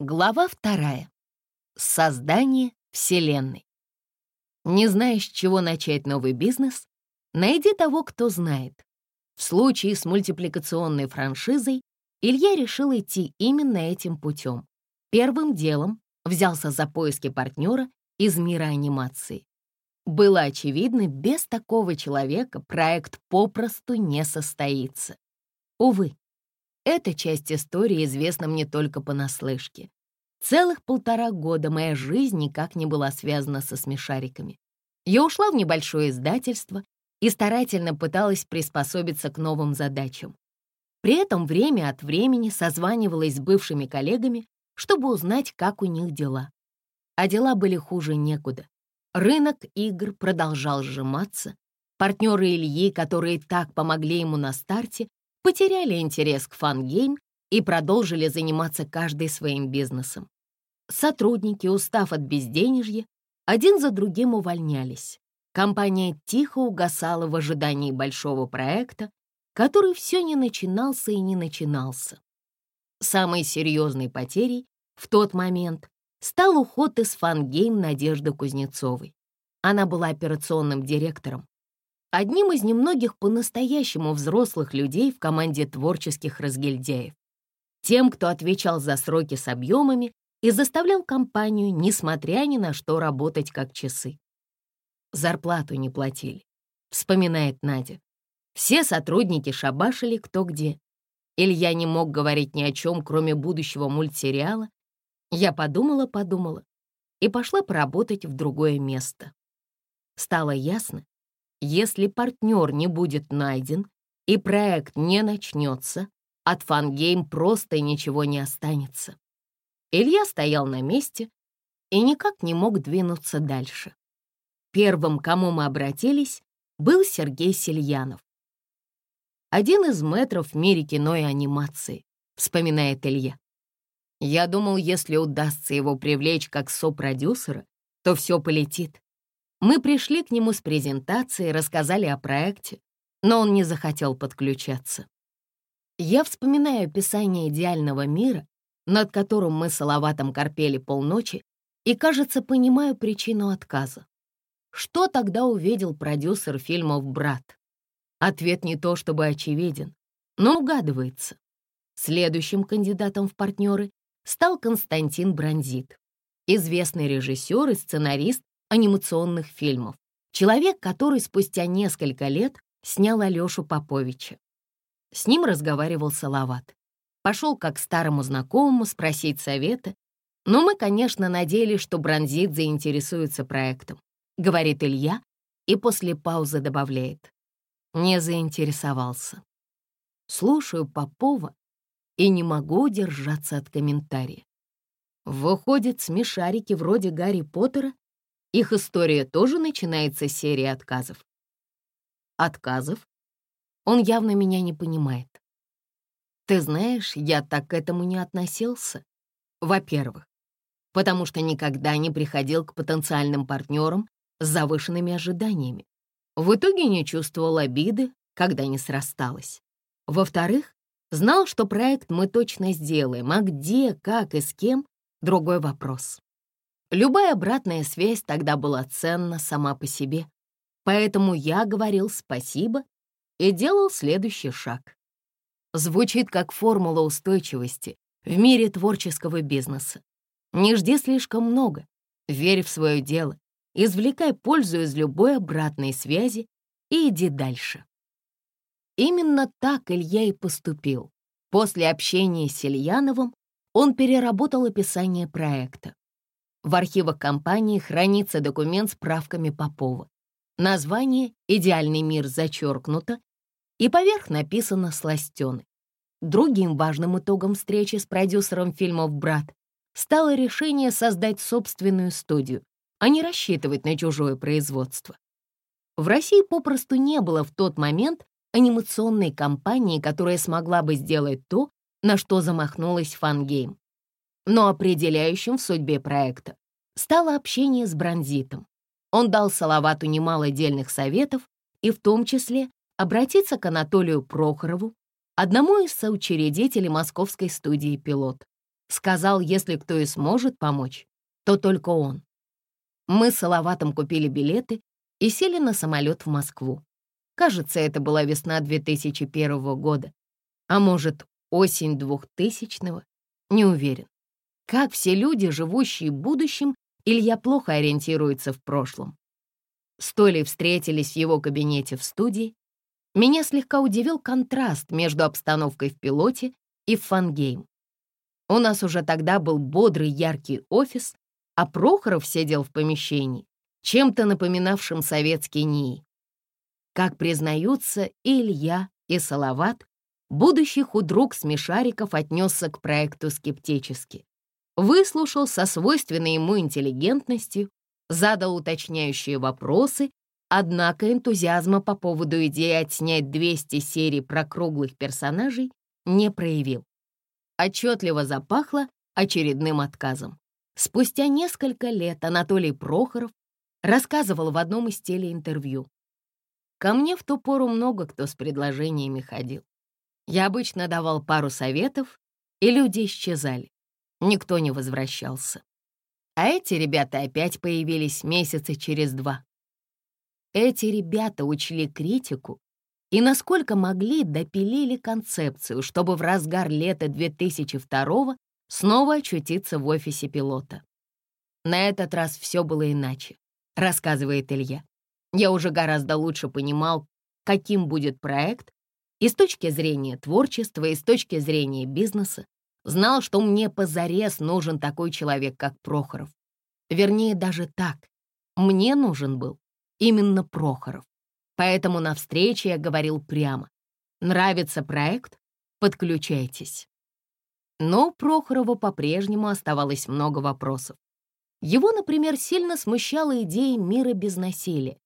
Глава вторая. Создание Вселенной. Не знаешь, с чего начать новый бизнес? Найди того, кто знает. В случае с мультипликационной франшизой Илья решил идти именно этим путем. Первым делом взялся за поиски партнера из мира анимации. Было очевидно, без такого человека проект попросту не состоится. Увы, эта часть истории известна мне только понаслышке. Целых полтора года моя жизнь никак не была связана со смешариками. Я ушла в небольшое издательство и старательно пыталась приспособиться к новым задачам. При этом время от времени созванивалась с бывшими коллегами, чтобы узнать, как у них дела. А дела были хуже некуда. Рынок игр продолжал сжиматься. Партнеры Ильи, которые так помогли ему на старте, потеряли интерес к Fun Game и продолжили заниматься каждый своим бизнесом. Сотрудники, устав от безденежья, один за другим увольнялись. Компания тихо угасала в ожидании большого проекта, который все не начинался и не начинался. Самой серьезной потерей в тот момент стал уход из Fun Game Надежды Кузнецовой. Она была операционным директором, одним из немногих по-настоящему взрослых людей в команде творческих разгильдяев. Тем, кто отвечал за сроки с объемами и заставлял компанию, несмотря ни на что, работать как часы. Зарплату не платили, вспоминает Надя. Все сотрудники шабашили кто где. Илья не мог говорить ни о чем, кроме будущего мультсериала. Я подумала-подумала и пошла поработать в другое место. Стало ясно, если партнер не будет найден и проект не начнется, от фангейм просто ничего не останется. Илья стоял на месте и никак не мог двинуться дальше. Первым, кому мы обратились, был Сергей Сельянов. Один из метров в мире кино и анимации, вспоминает Илья. Я думал, если удастся его привлечь как сопродюсера, то все полетит. Мы пришли к нему с презентацией, рассказали о проекте, но он не захотел подключаться. Я вспоминаю описание идеального мира, над которым мы с Алаватом корпели полночи, и, кажется, понимаю причину отказа. Что тогда увидел продюсер фильмов «Брат»? Ответ не то чтобы очевиден, но угадывается. Следующим кандидатом в партнеры стал Константин Бронзит, известный режиссер и сценарист анимационных фильмов. Человек, который спустя несколько лет снял Алёшу Поповича. С ним разговаривал Салават. Пошел как старому знакомому спросить совета, но мы, конечно, надеялись, что Бронзит заинтересуется проектом, говорит Илья и после паузы добавляет. Не заинтересовался. Слушаю Попова и не могу удержаться от комментария. Выходит, смешарики вроде Гарри Поттера их история тоже начинается с серии отказов. Отказов? Он явно меня не понимает. Ты знаешь, я так к этому не относился. Во-первых, потому что никогда не приходил к потенциальным партнерам с завышенными ожиданиями. В итоге не чувствовал обиды, когда не срасталось. Во-вторых, знал, что проект мы точно сделаем, а где, как и с кем — другой вопрос. Любая обратная связь тогда была ценна сама по себе, поэтому я говорил спасибо и делал следующий шаг. Звучит как формула устойчивости в мире творческого бизнеса. Не жди слишком много, верь в свое дело, извлекай пользу из любой обратной связи и иди дальше. Именно так Илья и поступил. После общения с Ильяновым он переработал описание проекта. В архивах компании хранится документ с правками Попова. Название «Идеальный мир» зачеркнуто, и поверх написано «Сластены». Другим важным итогом встречи с продюсером фильмов «Брат» стало решение создать собственную студию, а не рассчитывать на чужое производство. В России попросту не было в тот момент анимационной компании, которая смогла бы сделать то, на что замахнулась «Фангейм» но определяющим в судьбе проекта стало общение с Бронзитом. Он дал Салавату немало дельных советов и в том числе обратиться к Анатолию Прохорову, одному из соучредителей московской студии «Пилот». Сказал, если кто и сможет помочь, то только он. Мы с Салаватом купили билеты и сели на самолет в Москву. Кажется, это была весна 2001 года, а может, осень 2000-го, не уверен. Как все люди, живущие будущим, Илья плохо ориентируется в прошлом. С встретились в его кабинете в студии. Меня слегка удивил контраст между обстановкой в пилоте и в фангейм. У нас уже тогда был бодрый яркий офис, а Прохоров сидел в помещении, чем-то напоминавшим советский НИИ. Как признаются и Илья, и Салават, будущий худрук Смешариков отнесся к проекту скептически. Выслушал со свойственной ему интеллигентностью, задал уточняющие вопросы, однако энтузиазма по поводу идеи отснять 200 серий про круглых персонажей не проявил. Отчетливо запахло очередным отказом. Спустя несколько лет Анатолий Прохоров рассказывал в одном из телеинтервью. Ко мне в ту пору много кто с предложениями ходил. Я обычно давал пару советов, и люди исчезали. Никто не возвращался. А эти ребята опять появились месяца через два. Эти ребята учли критику и, насколько могли, допилили концепцию, чтобы в разгар лета 2002 снова очутиться в офисе пилота. На этот раз все было иначе, рассказывает Илья. Я уже гораздо лучше понимал, каким будет проект и с точки зрения творчества, и с точки зрения бизнеса. Знал, что мне позарез нужен такой человек, как Прохоров. Вернее, даже так. Мне нужен был именно Прохоров. Поэтому на встрече я говорил прямо. Нравится проект? Подключайтесь. Но у Прохорова по-прежнему оставалось много вопросов. Его, например, сильно смущала идея мира без насилия.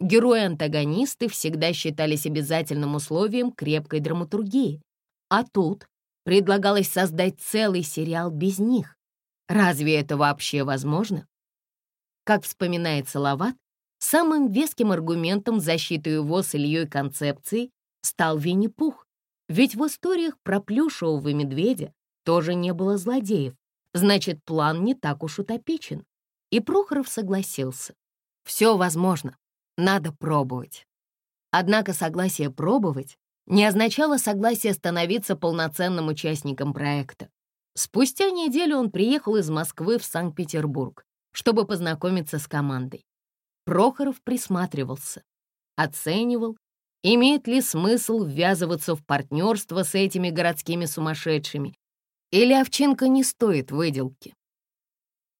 Герои-антагонисты всегда считались обязательным условием крепкой драматургии. А тут предлагалось создать целый сериал без них. Разве это вообще возможно? Как вспоминает Салават, самым веским аргументом в защиту его с Ильей концепции стал Винни-Пух. Ведь в историях про плюшевого медведя тоже не было злодеев, значит, план не так уж утопичен. И Прохоров согласился. Все возможно, надо пробовать. Однако согласие пробовать не означало согласие становиться полноценным участником проекта. Спустя неделю он приехал из Москвы в Санкт-Петербург, чтобы познакомиться с командой. Прохоров присматривался, оценивал, имеет ли смысл ввязываться в партнерство с этими городскими сумасшедшими или овчинка не стоит выделки?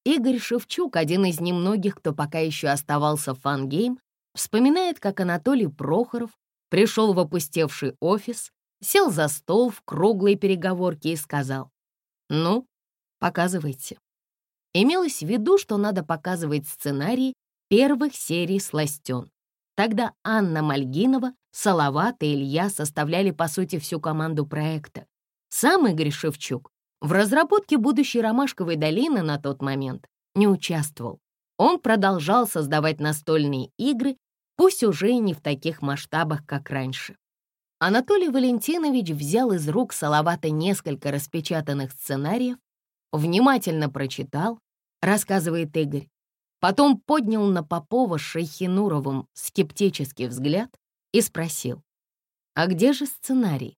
Игорь Шевчук, один из немногих, кто пока еще оставался в Fun Game, вспоминает, как Анатолий Прохоров пришел в опустевший офис, сел за стол в круглой переговорке и сказал, «Ну, показывайте». Имелось в виду, что надо показывать сценарий первых серий «Сластен». Тогда Анна Мальгинова, Салават и Илья составляли, по сути, всю команду проекта. Сам Игорь Шевчук в разработке будущей Ромашковой долины на тот момент не участвовал. Он продолжал создавать настольные игры, пусть уже и не в таких масштабах, как раньше. Анатолий Валентинович взял из рук Салавата несколько распечатанных сценариев, внимательно прочитал, рассказывает Игорь, потом поднял на Попова с Шейхинуровым скептический взгляд и спросил, «А где же сценарий?»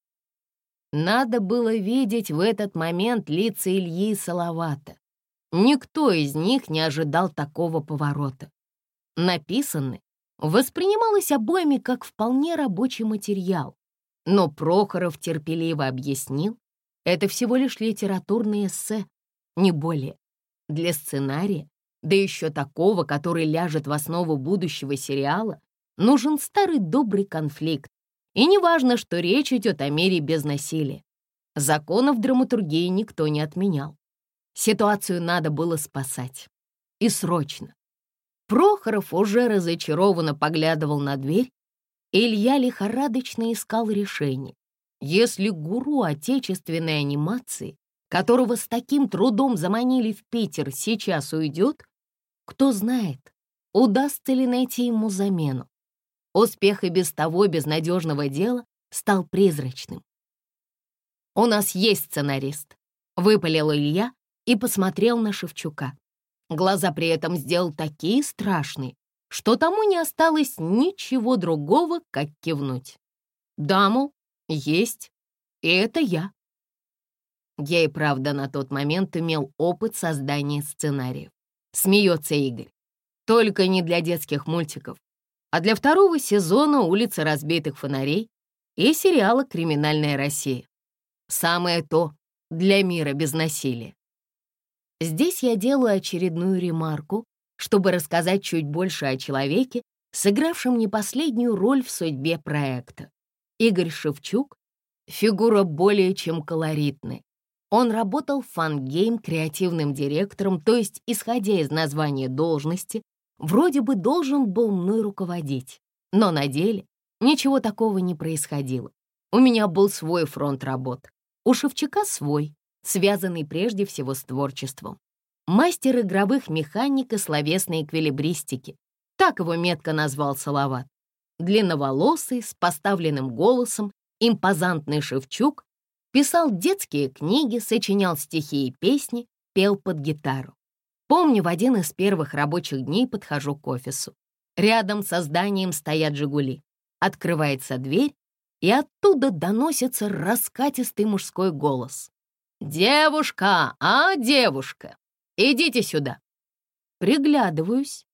Надо было видеть в этот момент лица Ильи и Салавата. Никто из них не ожидал такого поворота. Написанное воспринималось обоими как вполне рабочий материал, но Прохоров терпеливо объяснил, это всего лишь литературное эссе, не более. Для сценария, да еще такого, который ляжет в основу будущего сериала, нужен старый добрый конфликт, и не важно, что речь идет о мире без насилия. Законов драматургии никто не отменял. Ситуацию надо было спасать. И срочно. Прохоров уже разочарованно поглядывал на дверь. Илья лихорадочно искал решение. Если гуру отечественной анимации, которого с таким трудом заманили в Питер, сейчас уйдет, кто знает, удастся ли найти ему замену. Успех и без того безнадежного дела стал призрачным. «У нас есть сценарист», — выпалил Илья и посмотрел на Шевчука. Глаза при этом сделал такие страшные, что тому не осталось ничего другого, как кивнуть. «Да, есть, и это я». Я и правда на тот момент имел опыт создания сценариев. Смеется Игорь. Только не для детских мультиков, а для второго сезона «Улицы разбитых фонарей» и сериала «Криминальная Россия». Самое то для мира без насилия. Здесь я делаю очередную ремарку, чтобы рассказать чуть больше о человеке, сыгравшем не последнюю роль в судьбе проекта. Игорь Шевчук — фигура более чем колоритная. Он работал в Fun Game креативным директором, то есть, исходя из названия должности, вроде бы должен был мной руководить. Но на деле ничего такого не происходило. У меня был свой фронт работ. У Шевчука свой, связанный прежде всего с творчеством. Мастер игровых механик и словесной эквилибристики. Так его метко назвал Салават. Длинноволосый, с поставленным голосом, импозантный Шевчук писал детские книги, сочинял стихи и песни, пел под гитару. Помню, в один из первых рабочих дней подхожу к офису. Рядом со зданием стоят «Жигули». Открывается дверь, и оттуда доносится раскатистый мужской голос. «Девушка, а, девушка, идите сюда!» Приглядываюсь.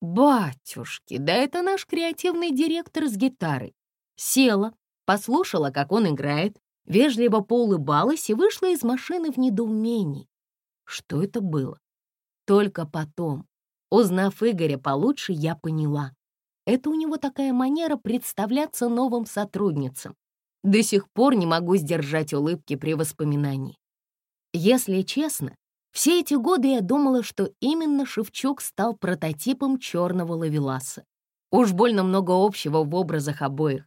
Батюшки, да это наш креативный директор с гитарой. Села, послушала, как он играет, вежливо поулыбалась и вышла из машины в недоумении. Что это было? Только потом, узнав Игоря получше, я поняла. Это у него такая манера представляться новым сотрудницам. До сих пор не могу сдержать улыбки при воспоминании. Если честно, все эти годы я думала, что именно Шевчук стал прототипом черного лавеласа. Уж больно много общего в образах обоих.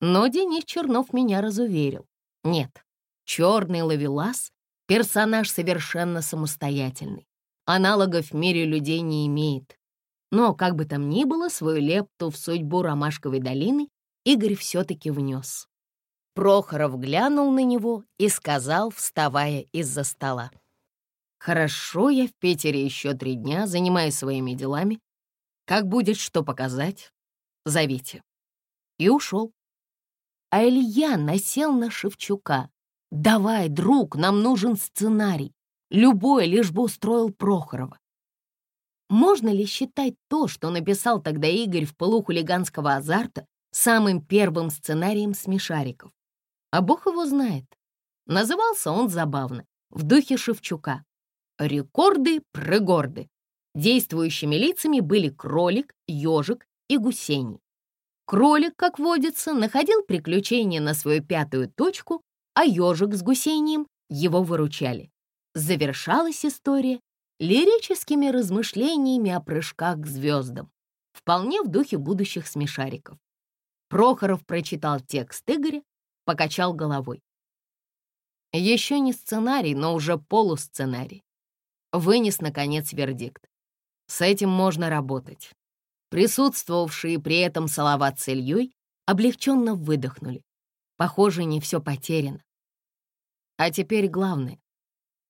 Но Денис Чернов меня разуверил. Нет, черный лавелас — персонаж совершенно самостоятельный. Аналогов в мире людей не имеет. Но, как бы там ни было, свою лепту в судьбу Ромашковой долины Игорь все-таки внес. Прохоров глянул на него и сказал, вставая из-за стола. «Хорошо, я в Питере еще три дня, занимаюсь своими делами. Как будет что показать, зовите». И ушел. А Илья насел на Шевчука. «Давай, друг, нам нужен сценарий. Любой, лишь бы устроил Прохорова». Можно ли считать то, что написал тогда Игорь в пылу хулиганского азарта, самым первым сценарием смешариков? А бог его знает. Назывался он забавно, в духе Шевчука. Рекорды-прыгорды. Действующими лицами были кролик, ежик и гусений. Кролик, как водится, находил приключения на свою пятую точку, а ежик с гусением его выручали. Завершалась история лирическими размышлениями о прыжках к звездам, вполне в духе будущих смешариков. Прохоров прочитал текст Игоря покачал головой. Еще не сценарий, но уже полусценарий. Вынес, наконец, вердикт. С этим можно работать. Присутствовавшие при этом Салават с Ильей облегченно выдохнули. Похоже, не все потеряно. А теперь главное.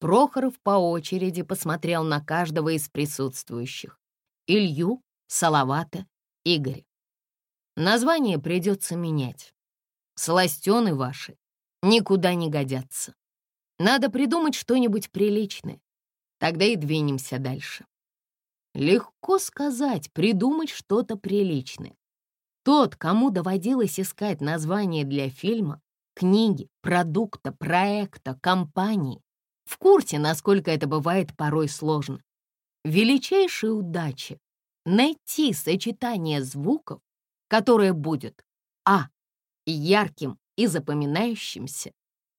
Прохоров по очереди посмотрел на каждого из присутствующих. Илью, Салавата, Игоря. Название придется менять. Сластены ваши никуда не годятся. Надо придумать что-нибудь приличное. Тогда и двинемся дальше. Легко сказать, придумать что-то приличное. Тот, кому доводилось искать название для фильма, книги, продукта, проекта, компании, в курсе, насколько это бывает порой сложно. Величайшая удача — найти сочетание звуков, которое будет а ярким и запоминающимся,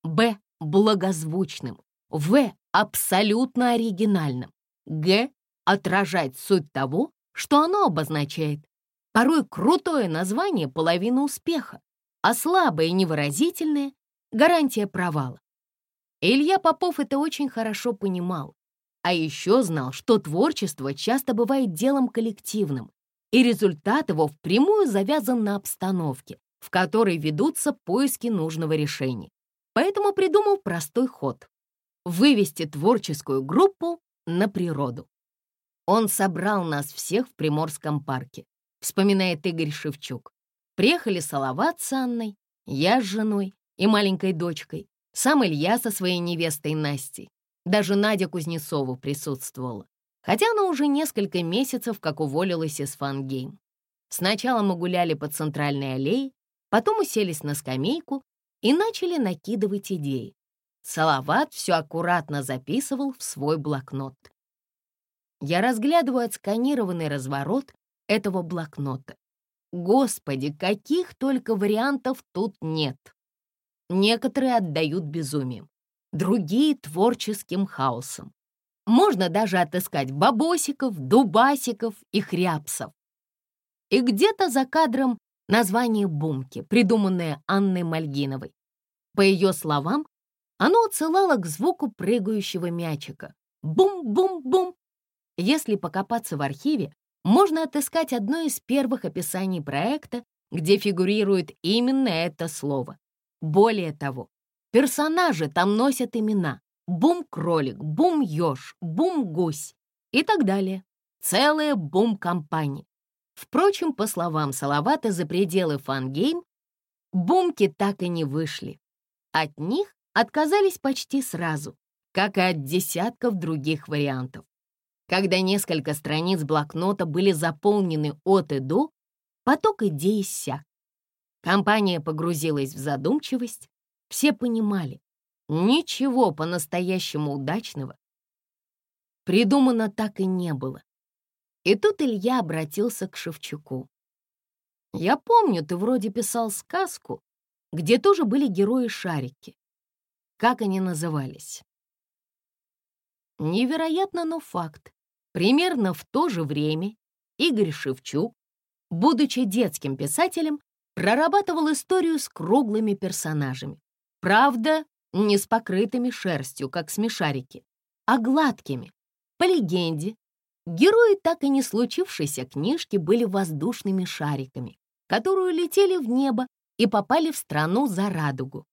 б. благозвучным, в. абсолютно оригинальным, г. отражать суть того, что оно обозначает. Порой крутое название — половина успеха, а слабое и невыразительное — гарантия провала. Илья Попов это очень хорошо понимал, а еще знал, что творчество часто бывает делом коллективным, и результат его впрямую завязан на обстановке, в которой ведутся поиски нужного решения. Поэтому придумал простой ход. вывести творческую группу на природу. Он собрал нас всех в Приморском парке, вспоминает Игорь Шевчук. Приехали Салават с Анной, я с женой и маленькой дочкой, сам Илья со своей невестой Настей. Даже Надя Кузнецова присутствовала, хотя она уже несколько месяцев как уволилась из фангейм. Сначала мы гуляли по центральной аллее, потом уселись на скамейку и начали накидывать идеи. Салават все аккуратно записывал в свой блокнот. Я разглядываю отсканированный разворот этого блокнота. Господи, каких только вариантов тут нет. Некоторые отдают безумием, другие — творческим хаосом. Можно даже отыскать бабосиков, дубасиков и хряпсов. И где-то за кадром название бумки, придуманное Анной Мальгиновой. По ее словам, оно отсылало к звуку прыгающего мячика. Бум-бум-бум. Если покопаться в архиве, можно отыскать одно из первых описаний проекта, где фигурирует именно это слово. Более того, персонажи там носят имена Бум-кролик, Бум-еж, Бум-гусь и так далее. Целая бум-компания. Впрочем, по словам Салавата, за пределы Fun Game бумки так и не вышли. От них отказались почти сразу, как и от десятков других вариантов. Когда несколько страниц блокнота были заполнены от и до, поток идей иссяк. Компания погрузилась в задумчивость. Все понимали, ничего по-настоящему удачного придумано так и не было. И тут Илья обратился к Шевчуку. «Я помню, ты вроде писал сказку, где тоже были герои-шарики. Как они назывались?» Невероятно, но факт. Примерно в то же время Игорь Шевчук, будучи детским писателем, прорабатывал историю с круглыми персонажами. Правда, не с покрытыми шерстью, как смешарики, а гладкими. По легенде, Герои так и не случившейся книжки были воздушными шариками, которые летели в небо и попали в страну за радугу.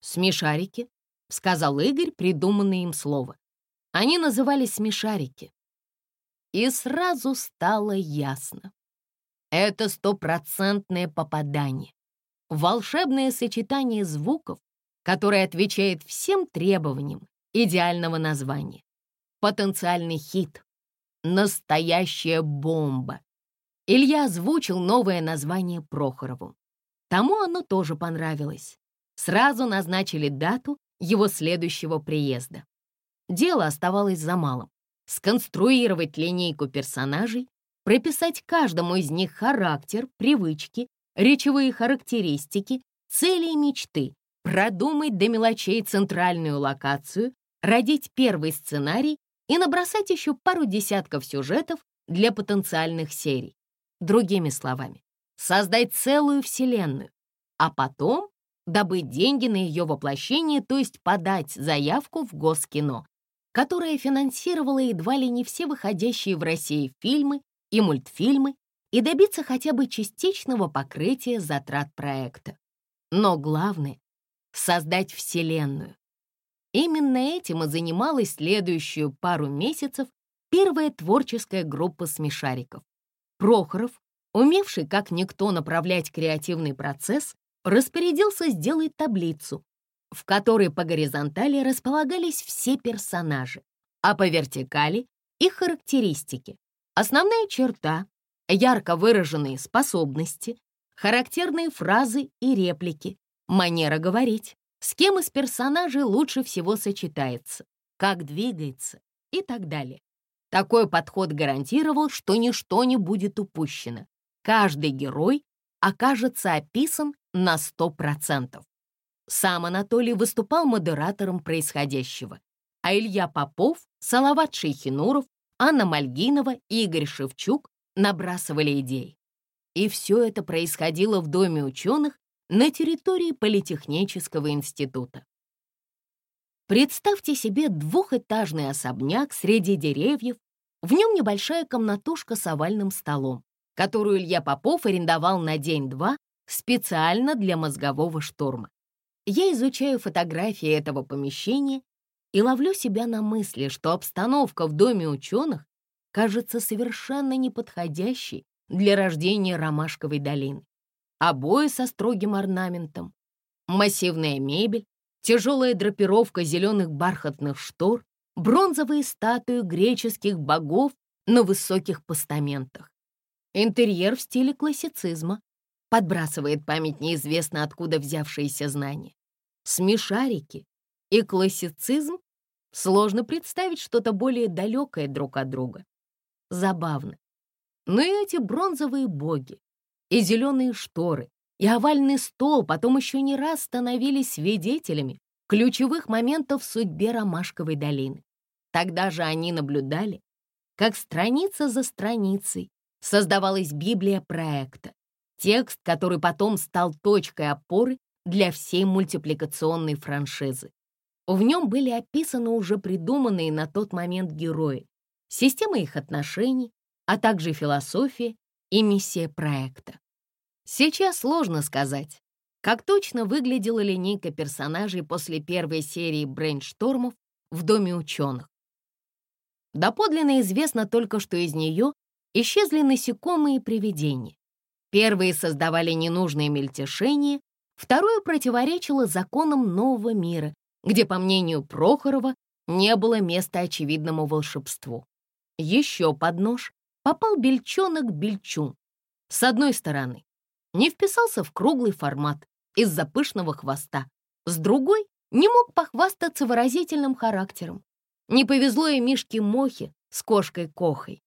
«Смешарики», — сказал Игорь, придуманное им слово. Они назывались смешарики. И сразу стало ясно. Это стопроцентное попадание. Волшебное сочетание звуков, которое отвечает всем требованиям идеального названия. Потенциальный хит, Настоящая бомба. Илья озвучил новое название Прохорову. Тому оно тоже понравилось. Сразу назначили дату его следующего приезда. Дело оставалось за малым. Сконструировать линейку персонажей, прописать каждому из них характер, привычки, речевые характеристики, цели и мечты, продумать до мелочей центральную локацию, родить первый сценарий и набросать еще пару десятков сюжетов для потенциальных серий. Другими словами, создать целую вселенную, а потом добыть деньги на ее воплощение, то есть подать заявку в Госкино, которое финансировало едва ли не все выходящие в России фильмы и мультфильмы и добиться хотя бы частичного покрытия затрат проекта. Но главное — создать вселенную, Именно этим и занималась следующую пару месяцев первая творческая группа смешариков. Прохоров, умевший как никто направлять креативный процесс, распорядился сделать таблицу, в которой по горизонтали располагались все персонажи, а по вертикали — их характеристики. Основная черта, ярко выраженные способности, характерные фразы и реплики, манера говорить с кем из персонажей лучше всего сочетается, как двигается и так далее. Такой подход гарантировал, что ничто не будет упущено. Каждый герой окажется описан на 100%. Сам Анатолий выступал модератором происходящего, а Илья Попов, Салават Шейхинуров, Анна Мальгинова и Игорь Шевчук набрасывали идеи. И все это происходило в Доме ученых на территории Политехнического института. Представьте себе двухэтажный особняк среди деревьев, в нем небольшая комнатушка с овальным столом, которую Илья Попов арендовал на день-два специально для мозгового шторма. Я изучаю фотографии этого помещения и ловлю себя на мысли, что обстановка в доме ученых кажется совершенно неподходящей для рождения Ромашковой долины. Обои со строгим орнаментом, массивная мебель, тяжелая драпировка зеленых бархатных штор, бронзовые статуи греческих богов на высоких постаментах. Интерьер в стиле классицизма подбрасывает память неизвестно откуда взявшиеся знания. Смешарики и классицизм сложно представить что-то более далекое друг от друга. Забавно. Но и эти бронзовые боги, и зеленые шторы, и овальный стол потом еще не раз становились свидетелями ключевых моментов в судьбе Ромашковой долины. Тогда же они наблюдали, как страница за страницей создавалась Библия проекта, текст, который потом стал точкой опоры для всей мультипликационной франшизы. В нем были описаны уже придуманные на тот момент герои, система их отношений, а также философия и миссия проекта. Сейчас сложно сказать, как точно выглядела линейка персонажей после первой серии брейнштормов в Доме ученых. Доподлинно известно только, что из нее исчезли насекомые и привидения. Первые создавали ненужные мельтешения, второе противоречило законам нового мира, где, по мнению Прохорова, не было места очевидному волшебству. Еще под нож попал бельчонок Бельчун. С одной стороны, не вписался в круглый формат из-за пышного хвоста, с другой не мог похвастаться выразительным характером. Не повезло и Мишке Мохе с кошкой Кохой.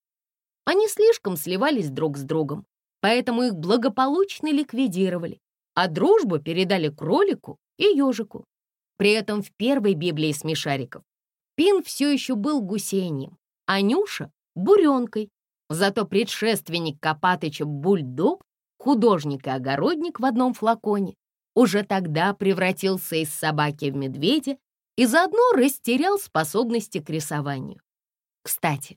Они слишком сливались друг с другом, поэтому их благополучно ликвидировали, а дружбу передали кролику и ежику. При этом в первой Библии смешариков Пин все еще был гусением, а Нюша — буренкой. Зато предшественник Копатыча Бульдог, художник и огородник в одном флаконе, уже тогда превратился из собаки в медведя и заодно растерял способности к рисованию. Кстати,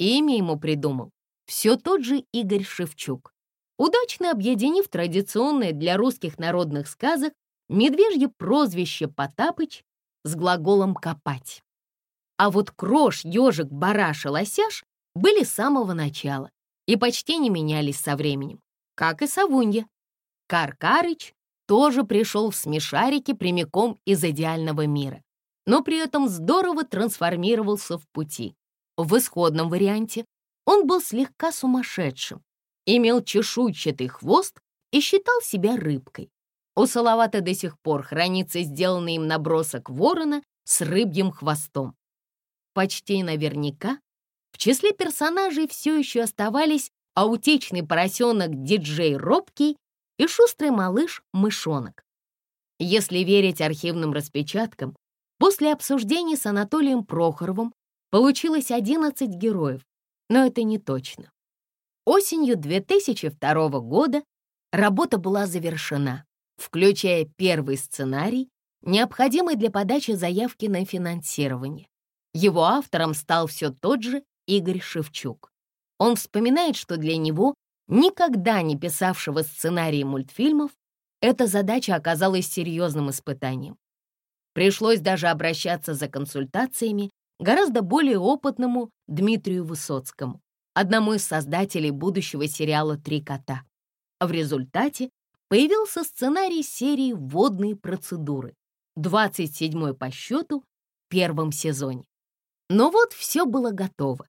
имя ему придумал все тот же Игорь Шевчук, удачно объединив традиционное для русских народных сказок медвежье прозвище Потапыч с глаголом «копать». А вот крош, ежик, бараш и лосяш были с самого начала и почти не менялись со временем, как и Савунья. Каркарыч тоже пришел в смешарики прямиком из идеального мира, но при этом здорово трансформировался в пути. В исходном варианте он был слегка сумасшедшим, имел чешуйчатый хвост и считал себя рыбкой. У Салавата до сих пор хранится сделанный им набросок ворона с рыбьим хвостом. Почти наверняка в числе персонажей все еще оставались аутичный поросенок диджей Робкий и шустрый малыш Мышонок. Если верить архивным распечаткам, после обсуждений с Анатолием Прохоровым получилось 11 героев, но это не точно. Осенью 2002 года работа была завершена включая первый сценарий, необходимый для подачи заявки на финансирование. Его автором стал все тот же Игорь Шевчук. Он вспоминает, что для него, никогда не писавшего сценарии мультфильмов, эта задача оказалась серьезным испытанием. Пришлось даже обращаться за консультациями гораздо более опытному Дмитрию Высоцкому, одному из создателей будущего сериала «Три кота». В результате появился сценарий серии «Водные процедуры», 27-й по счету в первом сезоне. Но вот все было готово.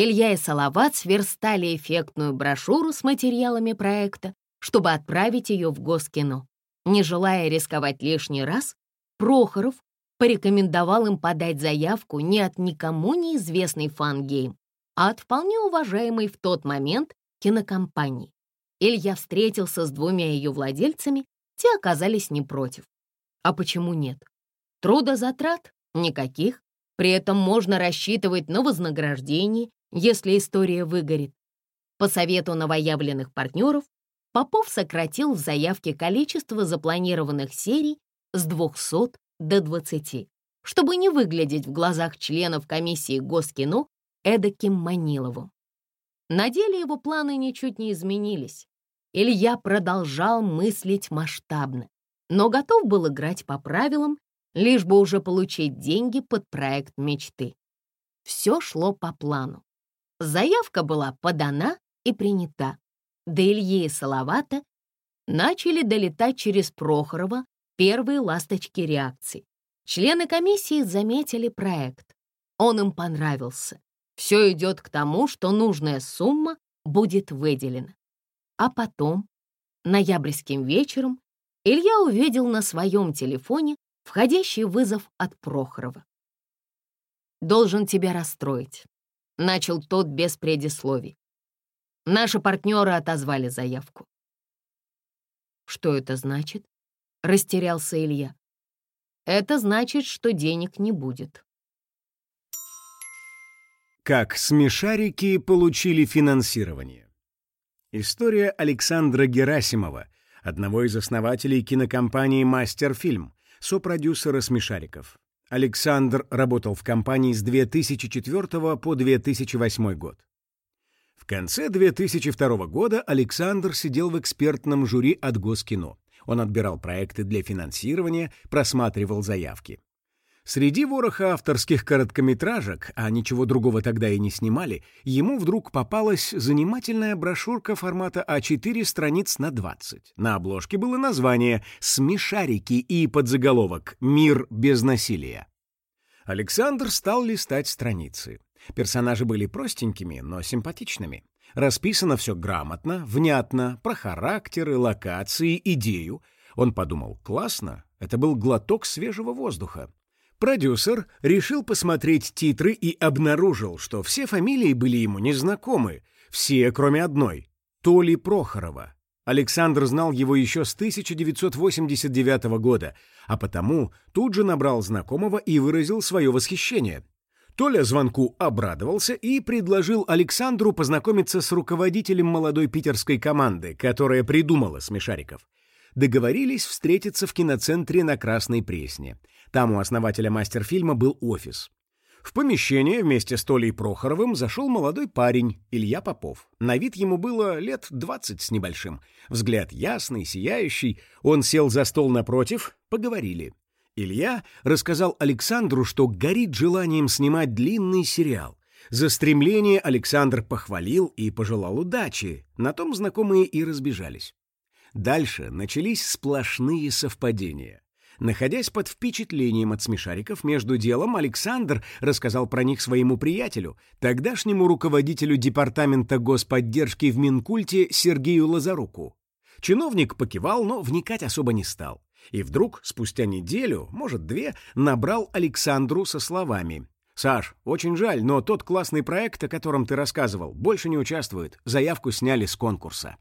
Илья и Салават сверстали эффектную брошюру с материалами проекта, чтобы отправить ее в Госкино. Не желая рисковать лишний раз, Прохоров порекомендовал им подать заявку не от никому неизвестной Fun Game, а от вполне уважаемой в тот момент кинокомпании. Илья встретился с двумя ее владельцами, те оказались не против. А почему нет? Трудозатрат никаких, при этом можно рассчитывать на вознаграждение, если история выгорит. По совету новоявленных партнеров Попов сократил в заявке количество запланированных серий с 200 до 20, чтобы не выглядеть в глазах членов комиссии Госкино эдаким Маниловым. На деле его планы ничуть не изменились. Илья продолжал мыслить масштабно, но готов был играть по правилам лишь бы уже получить деньги под проект мечты. Все шло по плану. Заявка была подана и принята. До Ильи и Салавата начали долетать через Прохорова первые ласточки реакций. Члены комиссии заметили проект. Он им понравился. Все идет к тому, что нужная сумма будет выделена. А потом, ноябрьским вечером, Илья увидел на своем телефоне входящий вызов от Прохорова. «Должен тебя расстроить», — начал тот без предисловий. Наши партнеры отозвали заявку. «Что это значит?» — растерялся Илья. «Это значит, что денег не будет». Как смешарики получили финансирование. История Александра Герасимова, одного из основателей кинокомпании «Мастерфильм», сопродюсера смешариков. Александр работал в компании с 2004 по 2008 год. В конце 2002 года Александр сидел в экспертном жюри от Госкино. Он отбирал проекты для финансирования, просматривал заявки. Среди вороха авторских короткометражек, а ничего другого тогда и не снимали, ему вдруг попалась занимательная брошюрка формата А4 страниц на 20. На обложке было название «Смешарики» и подзаголовок «Мир без насилия». Александр стал листать страницы. Персонажи были простенькими, но симпатичными. Расписано все грамотно, внятно, про характеры, локации, идею. Он подумал, классно, это был глоток свежего воздуха. Продюсер решил посмотреть титры и обнаружил, что все фамилии были ему незнакомы, все, кроме одной — Толи Прохорова. Александр знал его еще с 1989 года, а потому тут же набрал знакомого и выразил свое восхищение. Толя звонку обрадовался и предложил Александру познакомиться с руководителем молодой питерской команды, которая придумала смешариков. Договорились встретиться в киноцентре на Красной Пресне. Там у основателя мастер-фильма был офис. В помещение вместе с Толей Прохоровым зашел молодой парень, Илья Попов. На вид ему было лет двадцать с небольшим. Взгляд ясный, сияющий. Он сел за стол напротив, поговорили. Илья рассказал Александру, что горит желанием снимать длинный сериал. За стремление Александр похвалил и пожелал удачи. На том знакомые и разбежались. Дальше начались сплошные совпадения. Находясь под впечатлением от смешариков, между делом Александр рассказал про них своему приятелю, тогдашнему руководителю департамента господдержки в Минкульте Сергею Лазаруку. Чиновник покивал, но вникать особо не стал. И вдруг, спустя неделю, может две, набрал Александру со словами. «Саш, очень жаль, но тот классный проект, о котором ты рассказывал, больше не участвует. Заявку сняли с конкурса».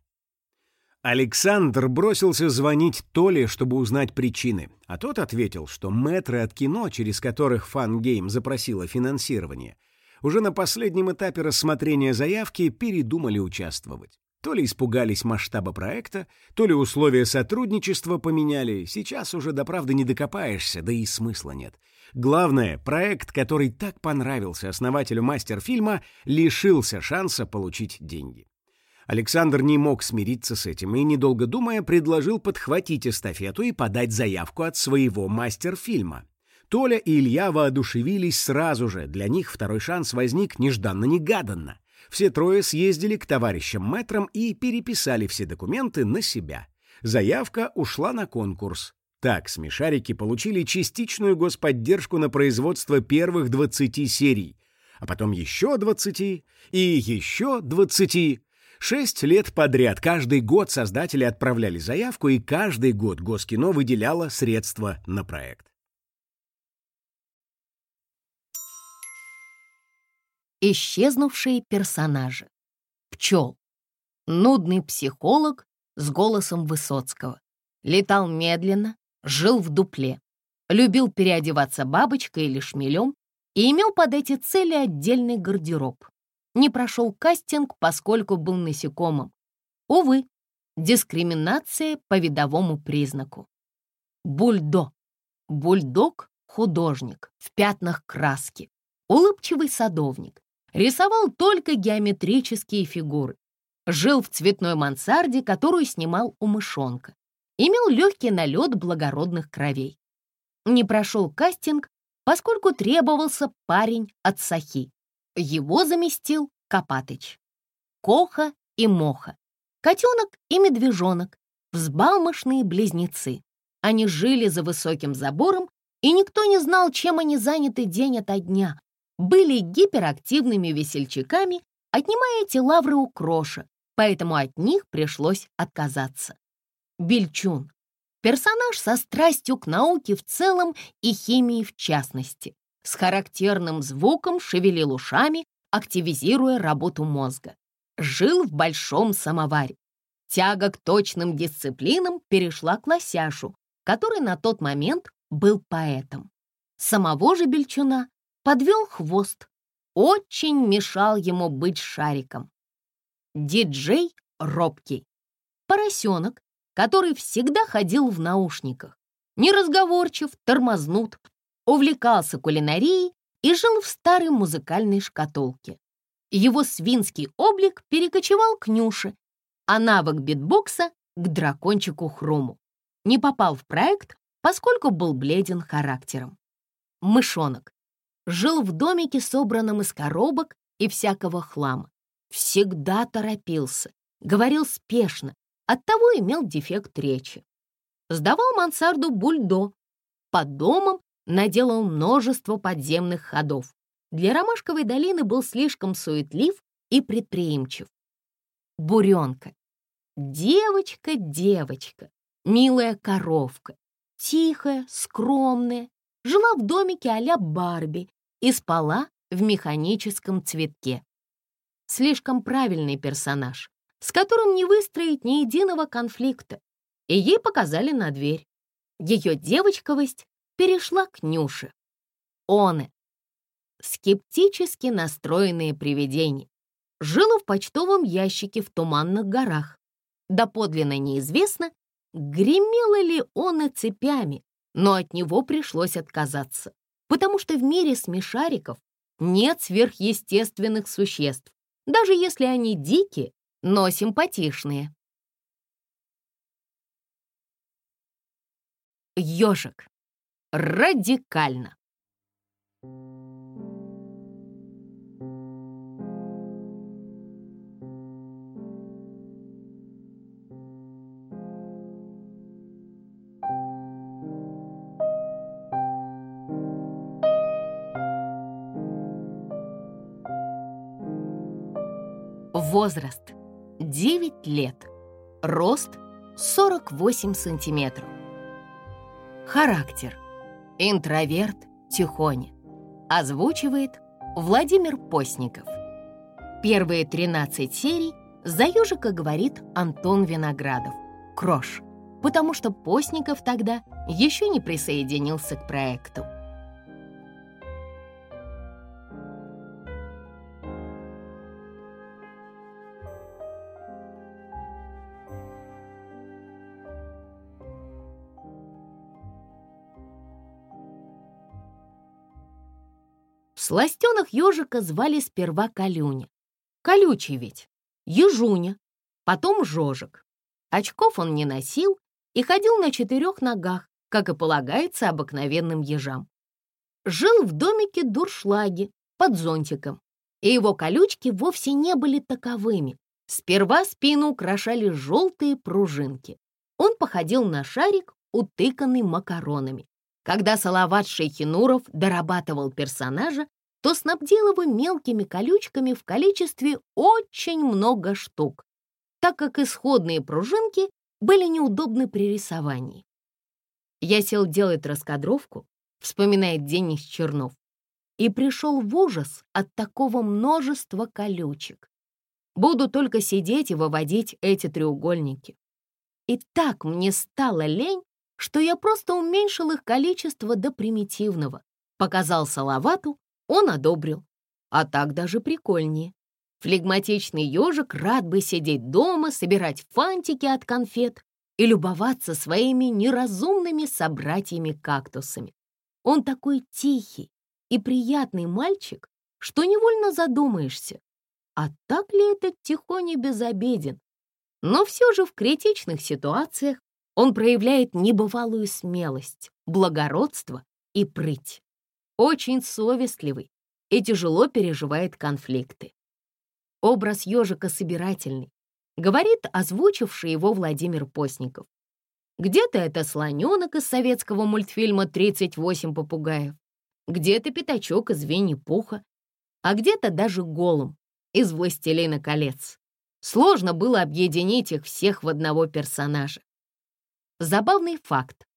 Александр бросился звонить Толе, чтобы узнать причины, а тот ответил, что мэтры от кино, через которых Фангейм запросила финансирование, уже на последнем этапе рассмотрения заявки передумали участвовать. То ли испугались масштаба проекта, то ли условия сотрудничества поменяли. Сейчас уже до правды не докопаешься, да и смысла нет. Главное, проект, который так понравился основателю мастер-фильма, лишился шанса получить деньги. Александр не мог смириться с этим и, недолго думая, предложил подхватить эстафету и подать заявку от своего мастер-фильма. Толя и Илья воодушевились сразу же, для них второй шанс возник нежданно-негаданно. Все трое съездили к товарищам мэтрам и переписали все документы на себя. Заявка ушла на конкурс. Так смешарики получили частичную господдержку на производство первых 20 серий, а потом еще 20 и еще 20, Шесть лет подряд каждый год создатели отправляли заявку, и каждый год Госкино выделяло средства на проект. Исчезнувшие персонажи. Пчел. Нудный психолог с голосом Высоцкого. Летал медленно, жил в дупле. Любил переодеваться бабочкой или шмелем и имел под эти цели отдельный гардероб не прошел кастинг, поскольку был насекомым. Увы, дискриминация по видовому признаку. Бульдо. Бульдог — художник в пятнах краски. Улыбчивый садовник. Рисовал только геометрические фигуры. Жил в цветной мансарде, которую снимал у мышонка. Имел легкий налет благородных кровей. не прошел кастинг, поскольку требовался парень от Сахи. Его заместил Копатыч. Коха и Моха. Котенок и медвежонок. Взбалмошные близнецы. Они жили за высоким забором, и никто не знал, чем они заняты день ото дня. Были гиперактивными весельчаками, отнимая эти лавры у кроша, поэтому от них пришлось отказаться. Бельчун — персонаж со страстью к науке в целом и химии в частности, с характерным звуком шевелил ушами, активизируя работу мозга. Жил в большом самоваре. Тяга к точным дисциплинам перешла к Лосяшу, который на тот момент был поэтом. Самого же Бельчуна подвел хвост. Очень мешал ему быть шариком. Диджей робкий. Поросенок, который всегда ходил в наушниках. Неразговорчив, тормознут, увлекался кулинарией и жил в старой музыкальной шкатулке. Его свинский облик перекочевал к Нюше, а навык битбокса — к дракончику Хруму. Не попал в проект, поскольку был бледен характером. Мышонок. Жил в домике, собранном из коробок и всякого хлама. Всегда торопился, говорил спешно, оттого имел дефект речи. Сдавал мансарду бульдо. Под домом наделал множество подземных ходов. Для Ромашковой долины был слишком суетлив и предприимчив. Буренка. Девочка, девочка, милая коровка, тихая, скромная, жила в домике а Барби и спала в механическом цветке. Слишком правильный персонаж, с которым не выстроить ни единого конфликта, и ей показали на дверь. Ее девочковость перешла к Нюше. Оне. Скептически настроенные привидения. Жило в почтовом ящике в Туманных горах. Доподлинно неизвестно, гремело ли он цепями, но от него пришлось отказаться, потому что в мире смешариков нет сверхъестественных существ, даже если они дикие, но симпатичные. Ёжик радикально. Возраст 9 лет. Рост 48 сантиметров. Характер – Интроверт Тихоня. Озвучивает Владимир Постников. Первые 13 серий за ежика говорит Антон Виноградов. Крош. Потому что Постников тогда еще не присоединился к проекту. Сластенок ежика звали сперва Калюня. Колючий ведь. Ежуня. Потом Жожик. Очков он не носил и ходил на четырех ногах, как и полагается обыкновенным ежам. Жил в домике дуршлаги под зонтиком, и его колючки вовсе не были таковыми. Сперва спину украшали желтые пружинки. Он походил на шарик, утыканный макаронами. Когда Салават Шейхинуров дорабатывал персонажа, то снабдил его мелкими колючками в количестве очень много штук, так как исходные пружинки были неудобны при рисовании. Я сел делать раскадровку, вспоминает Денис Чернов, и пришел в ужас от такого множества колючек. Буду только сидеть и выводить эти треугольники. И так мне стало лень, что я просто уменьшил их количество до примитивного, показал Салавату, он одобрил. А так даже прикольнее. Флегматичный ежик рад бы сидеть дома, собирать фантики от конфет и любоваться своими неразумными собратьями-кактусами. Он такой тихий и приятный мальчик, что невольно задумаешься, а так ли этот тихоня безобеден? Но все же в критичных ситуациях Он проявляет небывалую смелость, благородство и прыть. Очень совестливый и тяжело переживает конфликты. Образ ежика собирательный, говорит озвучивший его Владимир Постников. Где-то это слоненок из советского мультфильма «38 попугаев», где-то пятачок из Винни-Пуха, а где-то даже голым из «Властелина колец». Сложно было объединить их всех в одного персонажа. Забавный факт.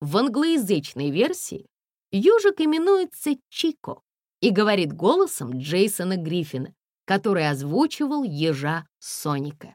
В англоязычной версии ежик именуется Чико и говорит голосом Джейсона Гриффина, который озвучивал ежа Соника.